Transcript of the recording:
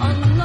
On.